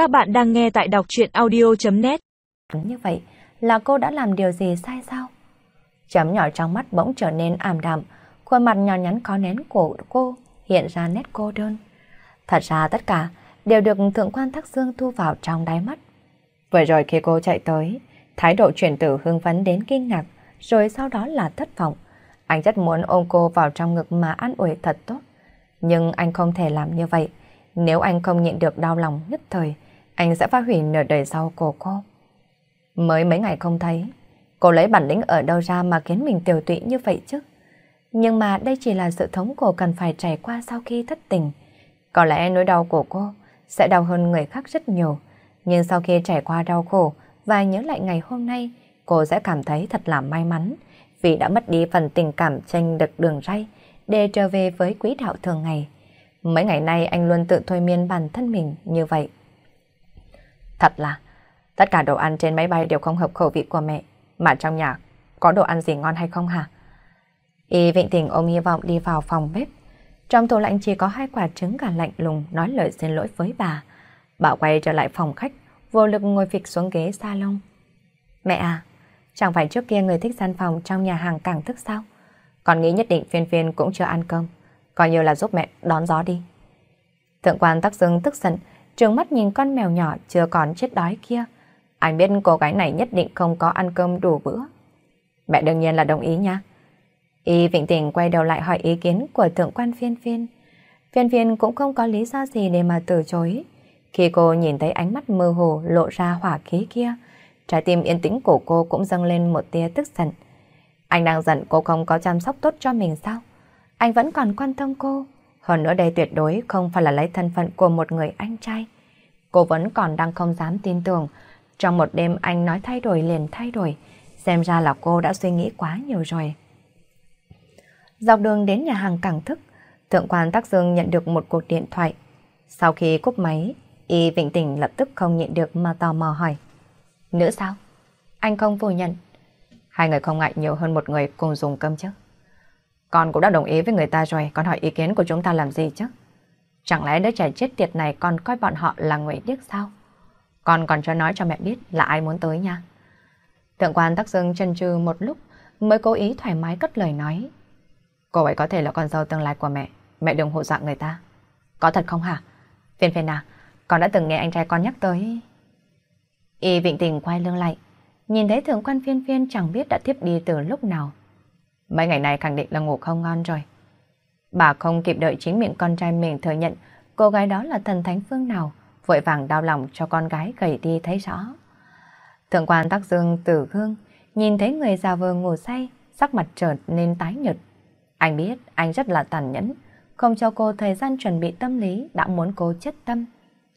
Các bạn đang nghe tại đọc chuyện audio.net Như vậy là cô đã làm điều gì sai sao? Chấm nhỏ trong mắt bỗng trở nên ảm đạm, khuôn mặt nhỏ nhắn có nén của cô hiện ra nét cô đơn. Thật ra tất cả đều được thượng quan Thác Dương thu vào trong đáy mắt. Vừa rồi khi cô chạy tới, thái độ chuyển từ hưng phấn đến kinh ngạc, rồi sau đó là thất vọng. Anh rất muốn ôm cô vào trong ngực mà an ủi thật tốt. Nhưng anh không thể làm như vậy. Nếu anh không nhịn được đau lòng nhất thời, anh sẽ phá hủy nửa đời sau của cô. Mới mấy ngày không thấy, cô lấy bản lĩnh ở đâu ra mà khiến mình tiểu tụy như vậy chứ? Nhưng mà đây chỉ là sự thống khổ cần phải trải qua sau khi thất tình. Có lẽ nỗi đau của cô sẽ đau hơn người khác rất nhiều. Nhưng sau khi trải qua đau khổ và nhớ lại ngày hôm nay, cô sẽ cảm thấy thật là may mắn vì đã mất đi phần tình cảm tranh được đường ray để trở về với quý đạo thường ngày. Mấy ngày nay anh luôn tự thôi miên bản thân mình như vậy. Thật là, tất cả đồ ăn trên máy bay đều không hợp khẩu vị của mẹ, mà trong nhà có đồ ăn gì ngon hay không hả? Y Vịnh Tình ôm hy vọng đi vào phòng bếp. Trong tủ lạnh chỉ có hai quả trứng gà lạnh lùng nói lời xin lỗi với bà. Bà quay trở lại phòng khách, vô lực ngồi phịch xuống ghế salon. Mẹ à, chẳng phải trước kia người thích gian phòng trong nhà hàng càng thức sao? Còn nghĩ nhất định phiên phiên cũng chưa ăn cơm. Coi như là giúp mẹ đón gió đi. Thượng quan tắc dưng tức giận, trường mắt nhìn con mèo nhỏ chưa còn chết đói kia. Anh biết cô gái này nhất định không có ăn cơm đủ bữa. Mẹ đương nhiên là đồng ý nha. Y Vịnh Tình quay đầu lại hỏi ý kiến của thượng quan phiên phiên. Phiên phiên cũng không có lý do gì để mà từ chối. Khi cô nhìn thấy ánh mắt mơ hồ lộ ra hỏa khí kia, trái tim yên tĩnh của cô cũng dâng lên một tia tức giận. Anh đang giận cô không có chăm sóc tốt cho mình sao? Anh vẫn còn quan tâm cô. Hơn nữa đây tuyệt đối không phải là lấy thân phận của một người anh trai. Cô vẫn còn đang không dám tin tưởng. Trong một đêm anh nói thay đổi liền thay đổi. Xem ra là cô đã suy nghĩ quá nhiều rồi. Dọc đường đến nhà hàng cảng thức, thượng quan Tắc Dương nhận được một cuộc điện thoại. Sau khi cúp máy, Y Vịnh Tình lập tức không nhịn được mà tò mò hỏi. Nữa sao? Anh không phủ nhận. Hai người không ngại nhiều hơn một người cùng dùng cơm chứ. Con cũng đã đồng ý với người ta rồi, con hỏi ý kiến của chúng ta làm gì chứ? Chẳng lẽ đứa trẻ chết tiệt này còn coi bọn họ là người điếc sao? Con còn cho nói cho mẹ biết là ai muốn tới nha. Thượng quan Tắc Dương chân trừ một lúc mới cố ý thoải mái cất lời nói. Cô ấy có thể là con dâu tương lai của mẹ, mẹ đừng hộ dọa người ta. Có thật không hả? Phiên phiên à, con đã từng nghe anh trai con nhắc tới... Y Vịnh Tình quay lưng lại, nhìn thấy thượng quan phiên phiên chẳng biết đã tiếp đi từ lúc nào. Mấy ngày này khẳng định là ngủ không ngon rồi. Bà không kịp đợi chính miệng con trai mình thừa nhận cô gái đó là thần thánh phương nào, vội vàng đau lòng cho con gái gầy đi thấy rõ. Thượng quan tắc dương tử hương, nhìn thấy người già vừa ngủ say, sắc mặt trở nên tái nhợt. Anh biết anh rất là tàn nhẫn, không cho cô thời gian chuẩn bị tâm lý đã muốn cô chết tâm.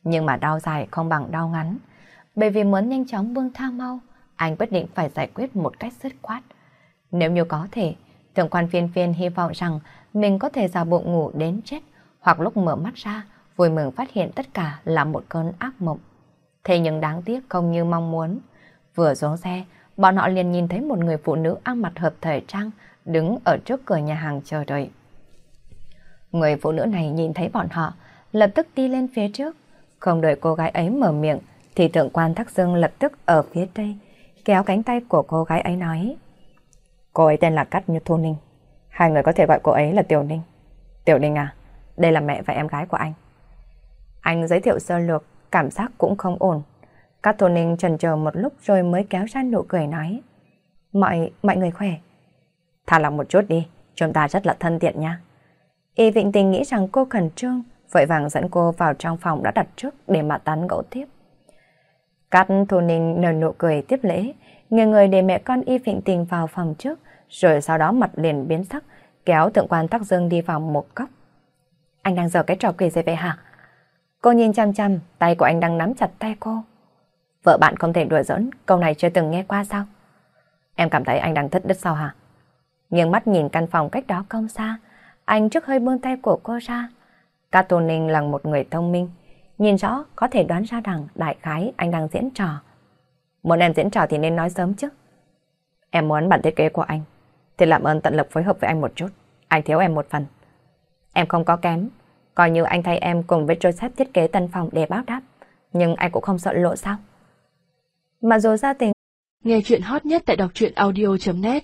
Nhưng mà đau dài không bằng đau ngắn. Bởi vì muốn nhanh chóng buông tha mau, anh quyết định phải giải quyết một cách dứt khoát. Nếu như có thể, thượng quan phiên phiên hy vọng rằng mình có thể giả bộ ngủ đến chết, hoặc lúc mở mắt ra, vui mừng phát hiện tất cả là một cơn ác mộng. Thế nhưng đáng tiếc không như mong muốn. Vừa xuống xe, bọn họ liền nhìn thấy một người phụ nữ ăn mặc hợp thời trang đứng ở trước cửa nhà hàng chờ đợi. Người phụ nữ này nhìn thấy bọn họ, lập tức đi lên phía trước. Không đợi cô gái ấy mở miệng, thì thượng quan Thác Dương lập tức ở phía tây, kéo cánh tay của cô gái ấy nói. Cô ấy tên là Cát Như Thu Ninh. Hai người có thể gọi cô ấy là Tiểu Ninh. Tiểu Ninh à, đây là mẹ và em gái của anh. Anh giới thiệu sơ lược, cảm giác cũng không ổn. Cát Thu Ninh chần chờ một lúc rồi mới kéo ra nụ cười nói. Mọi, mọi người khỏe. Thả lòng một chút đi, chúng ta rất là thân thiện nha. Y Vịnh Tình nghĩ rằng cô khẩn trương, vội vàng dẫn cô vào trong phòng đã đặt trước để mà tán gẫu tiếp. Cát Thu Ninh nở nụ cười tiếp lễ, người người để mẹ con Y phịnh Tình vào phòng trước, rồi sau đó mặt liền biến sắc, kéo thượng quan tắc dương đi vào một góc. Anh đang giở cái trò quỷ gì vậy hả? Cô nhìn chăm chăm, tay của anh đang nắm chặt tay cô. Vợ bạn không thể đùa giỡn, câu này chưa từng nghe qua sao? Em cảm thấy anh đang thất đức sao hả? nghiêng mắt nhìn căn phòng cách đó không xa, anh trước hơi buông tay của cô ra. Cato Ninh là một người thông minh, nhìn rõ có thể đoán ra rằng đại khái anh đang diễn trò. Muốn em diễn trò thì nên nói sớm chứ. Em muốn bản thiết kế của anh, thì làm ơn tận lực phối hợp với anh một chút. Anh thiếu em một phần. Em không có kém, coi như anh thay em cùng với Joseph thiết kế tân phòng để báo đáp. Nhưng anh cũng không sợ lộ sao? Mà dù gia tình Nghe chuyện hot nhất tại đọc truyện audio.net